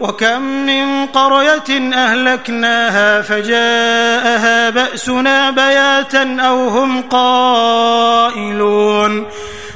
وكم من قرية أهلكناها فجاءها بأسنا بياتا أو هم قائلون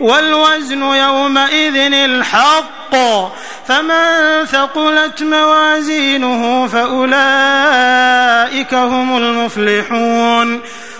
والوزن يومئذ الحق. فمن ثقلت موازينه فأولئك هم المفلحون.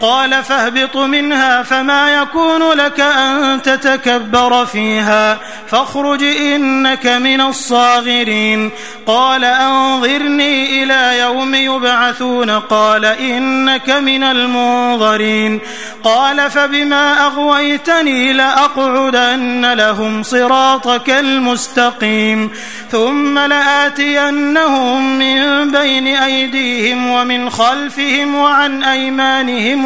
قال فاهبط منها فما يكون لك أن تتكبر فيها فاخرج إنك من الصاغرين قال أنظرني إلى يوم يبعثون قال إنك من المنظرين قال فبما أغويتني لأقعدن لهم صراطك المستقيم ثم لآتينهم من بين أيديهم ومن خلفهم وعن أيمانهم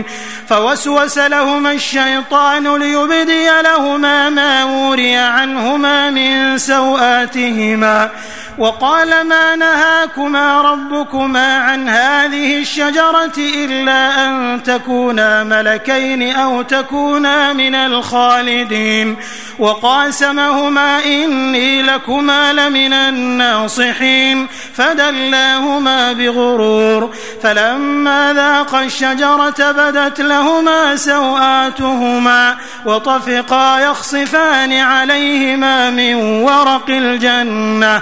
فوسوس لهما الشيطان ليبدي لهما ما وري عنهما من سوآتهما وقال ما نهاكما ربكما عن هذه الشجرة إلا أن تكونا ملكين أو تكونا من الخالدين وقاسمهما إني لكما لمن الناصحين فدلاهما بغرور فلما ذاق الشجرة بدت لهما سوآتهما وطفقا يخصفان عليهما من ورق الجنة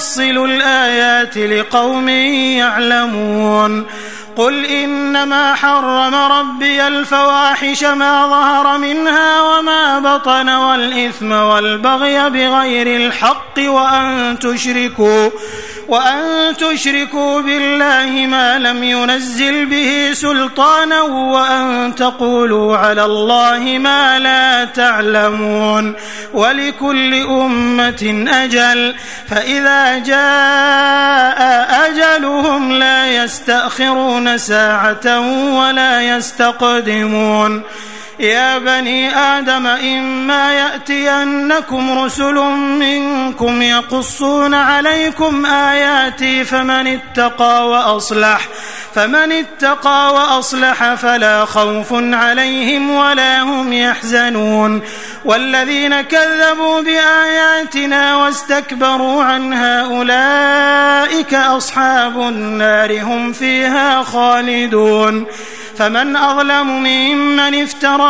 نفصل الآيات لقوم يعلمون قل إنما حرم ربي الفواحش ما ظهر منها وما بطن والإثم والبغي بغير الحق وأن تشركوا وأن تشركوا بالله ما لم ينزل به سلطانا وأن تقولوا على الله ما لا تعلمون ولكل أمة أجل فإذا جاء أجلهم لا يستأخرون يستأخرون ساعة ولا يستقدمون يا بني آدم إما يأتينكم رسل منكم يقصون عليكم آياتي فمن اتقى وأصلح فمن اتقى وأصلح فلا خوف عليهم ولا هم يحزنون. والذين كذبوا بآياتنا واستكبروا عنها أولئك أصحاب النار هم فيها خالدون. فمن أظلم ممن افترى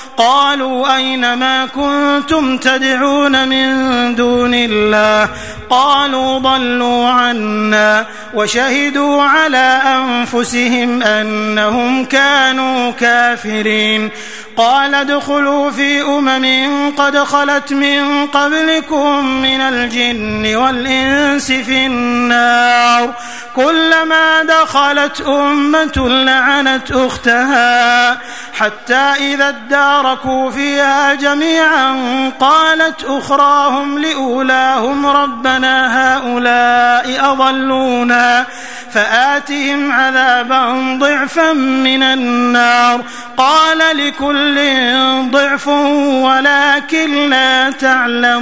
قالوا أين ما كنتم تدعون من دون الله؟ قالوا ضلوا عنا وشهدوا على أنفسهم أنهم كانوا كافرين. قال ادخلوا في أمم قد خلت من قبلكم من الجن والإنس في النار كلما دخلت أمة لعنت أختها حتى إذا اداركوا فيها جميعا قالت أخراهم لأولاهم ربنا هؤلاء أضلونا فآتهم عذابا ضعفا من النار قال لكل كل ضعف ولكن لا تعلمون.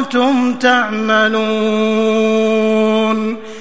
كنتم تعملون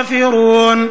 الكافرون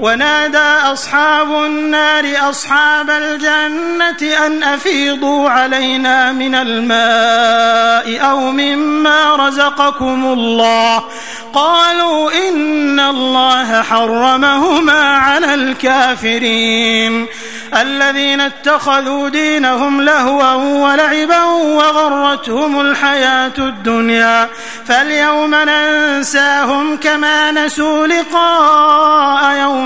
ونادى أصحاب النار أصحاب الجنة أن أفيضوا علينا من الماء أو مما رزقكم الله. قالوا إن الله حرمهما على الكافرين. الذين اتخذوا دينهم لهوا ولعبا وغرتهم الحياة الدنيا. فاليوم ننساهم كما نسوا لقاء يوم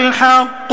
الحق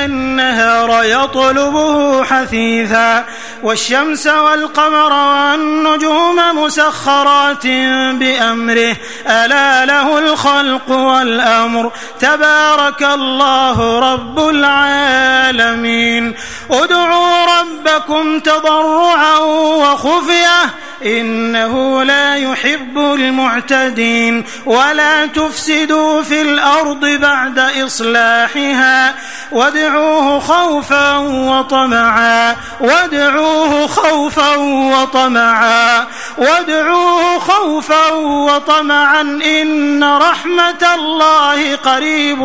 النهار يطلبه حثيثا والشمس والقمر والنجوم مسخرات بأمره. ألا له الخلق والأمر. تبارك الله رب العالمين. ادعوا ربكم تضرعا وخفية. إنه لا يحب المعتدين. ولا تفسدوا في الأرض بعد إصلاحها. وادعوا وادعوه خوفا وطمعا وادعوه خوفا وطمعا وادعوه خوفا وطمعا إن رحمة الله قريب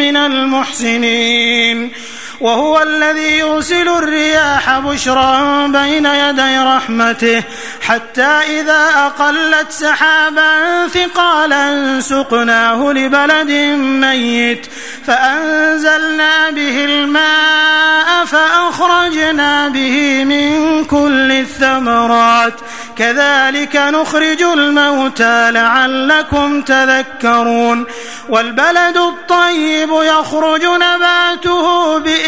من المحسنين. وهو الذي يرسل الرياح بشرا بين يدي رحمته حتى إذا أقلت سحابا ثقالا سقناه لبلد ميت فأنزلنا به الماء فأخرجنا به من كل الثمرات كذلك نخرج الموتى لعلكم تذكرون والبلد الطيب يخرج نباته بإذن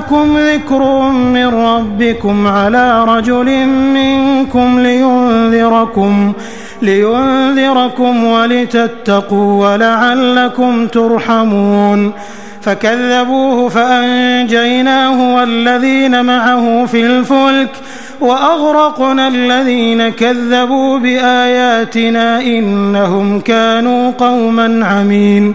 جاءكم ذكر من ربكم على رجل منكم لينذركم لينذركم ولتتقوا ولعلكم ترحمون فكذبوه فأنجيناه والذين معه في الفلك وأغرقنا الذين كذبوا بآياتنا إنهم كانوا قوما عمين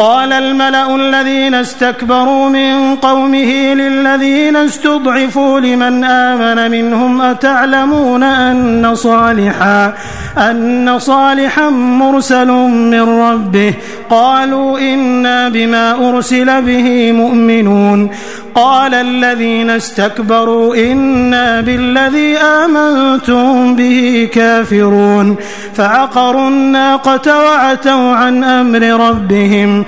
قال الملأ الذين استكبروا من قومه للذين استضعفوا لمن آمن منهم أتعلمون أن صالحا أن صالحا مرسل من ربه قالوا إنا بما أرسل به مؤمنون قال الذين استكبروا إنا بالذي آمنتم به كافرون فعقروا الناقة وعتوا عن أمر ربهم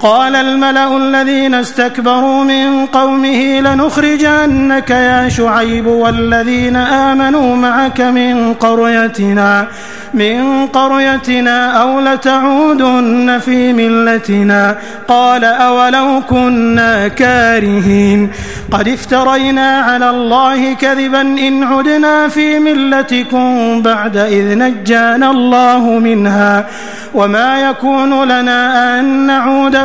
قال الملأ الذين استكبروا من قومه لنخرجنك يا شعيب والذين آمنوا معك من قريتنا من قريتنا أو لتعودن في ملتنا. قال أولو كنا كارهين. قد افترينا على الله كذبا إن عدنا في ملتكم بعد إذ نجانا الله منها. وما يكون لنا أن نعود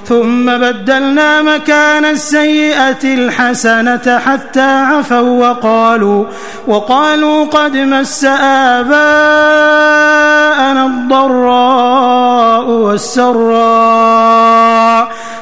ثم بدلنا مكان السيئة الحسنة حتى عفوا وقالوا وقالوا قد مس آباءنا الضراء والسراء.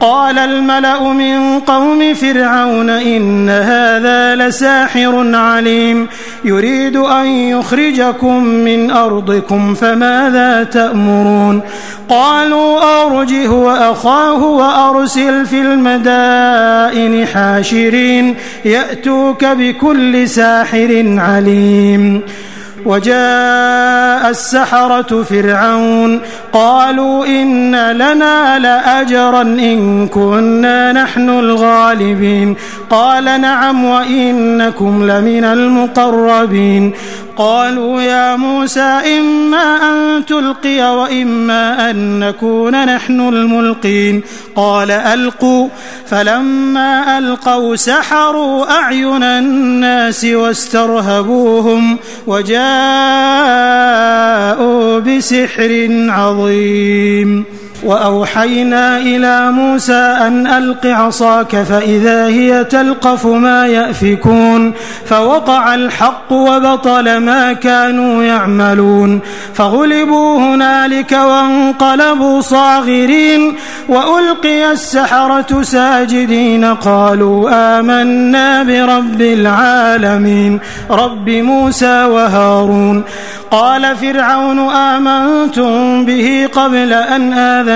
قال الملأ من قوم فرعون إن هذا لساحر عليم يريد أن يخرجكم من أرضكم فماذا تأمرون قالوا أرجه وأخاه وأرسل في المدائن حاشرين يأتوك بكل ساحر عليم وجاء السحرة فرعون قالوا إن لنا لأجرا إن كنا نحن الغالبين قال نعم وإنكم لمن المقربين قالوا يا موسى إما أن تلقي وإما أن نكون نحن الملقين قال ألقوا فلما ألقوا سحروا أعين الناس واسترهبوهم وجاءوا جاءوا بسحر عظيم. وأوحينا إلى موسى أن ألق عصاك فإذا هي تلقف ما يأفكون فوقع الحق وبطل ما كانوا يعملون فغلبوا هنالك وانقلبوا صاغرين وألقي السحرة ساجدين قالوا آمنا برب العالمين رب موسى وهارون قال فرعون آمنتم به قبل أن آذن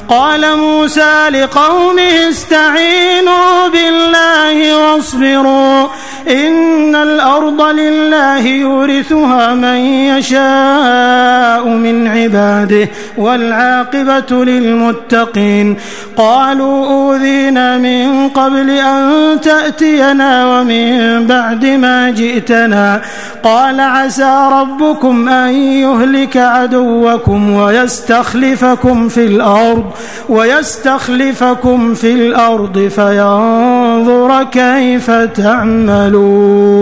قال موسى لقومه استعينوا بالله واصبروا إن الأرض لله يورثها من يشاء من عباده والعاقبة للمتقين قالوا أوذينا من قبل أن تأتينا ومن بعد ما جئتنا قال عسى ربكم أن يهلك عدوكم ويستخلفكم في الأرض ويستخلفكم في الأرض فينظر كيف تعملون.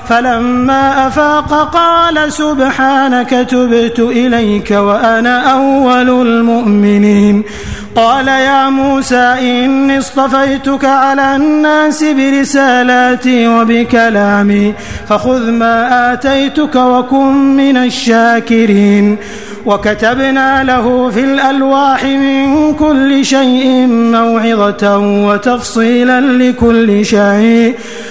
فلما أفاق قال سبحانك تبت إليك وأنا أول المؤمنين. قال يا موسى إني اصطفيتك على الناس برسالاتي وبكلامي فخذ ما آتيتك وكن من الشاكرين. وكتبنا له في الألواح من كل شيء موعظة وتفصيلا لكل شيء.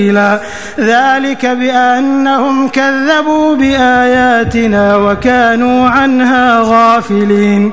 سبيلا. ذلك بأنهم كذبوا بآياتنا وكانوا عنها غافلين.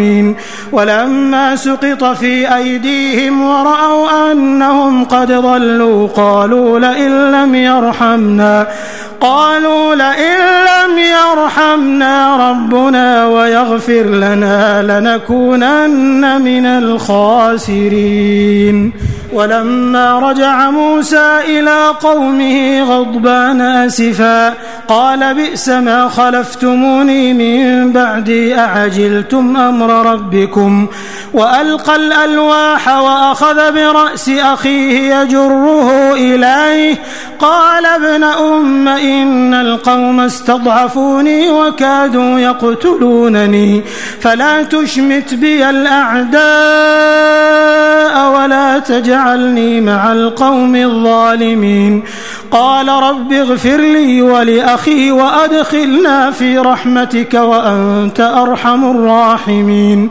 الظالمين ولما سقط في أيديهم ورأوا أنهم قد ضلوا قالوا لئن لم يرحمنا قالوا لئن لم يرحمنا ربنا ويغفر لنا لنكونن من الخاسرين ولما رجع موسى إلى قومه غضبان آسفا قال بئس ما خلفتموني من بعدي أعجلتم أمر ربكم وألقى الألواح وأخذ برأس أخيه يجره إليه قال ابن أم إن القوم استضعفوني وكادوا يقتلونني فلا تشمت بي الأعداء ولا تجعلني تجعلني مع القوم الظالمين. قال رب اغفر لي ولأخي وأدخلنا في رحمتك وأنت أرحم الراحمين.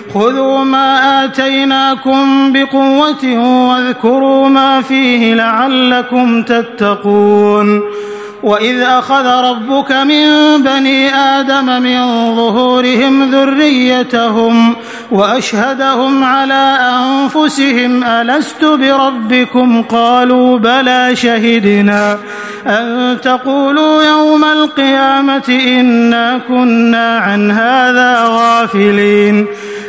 خذوا ما آتيناكم بقوة واذكروا ما فيه لعلكم تتقون وإذ أخذ ربك من بني آدم من ظهورهم ذريتهم وأشهدهم على أنفسهم ألست بربكم قالوا بلى شهدنا أن تقولوا يوم القيامة إنا كنا عن هذا غافلين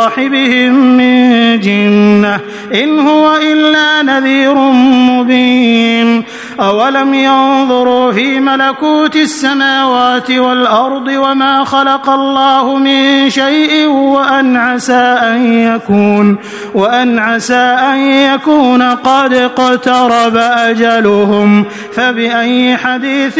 صاحبهم من جنة إن هو إلا نذير مبين أولم ينظروا في ملكوت السماوات والأرض وما خلق الله من شيء وأن عسى أن يكون وأن عسى أن يكون قد اقترب أجلهم فبأي حديث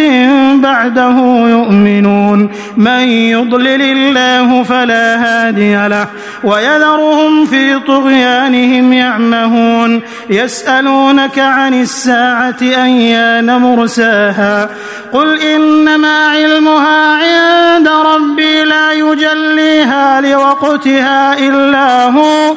بعده يؤمنون من يضلل الله فلا هادي له ويذرهم في طغيانهم يعمهون يسألونك عن الساعة أن بنيان مرساها قل إنما علمها عند ربي لا يجليها لوقتها إلا هو.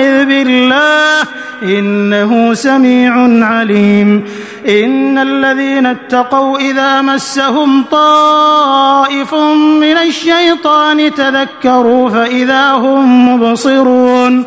واستعذ بالله. إنه سميع عليم. إن الذين اتقوا إذا مسهم طائف من الشيطان تذكروا فإذا هم مبصرون.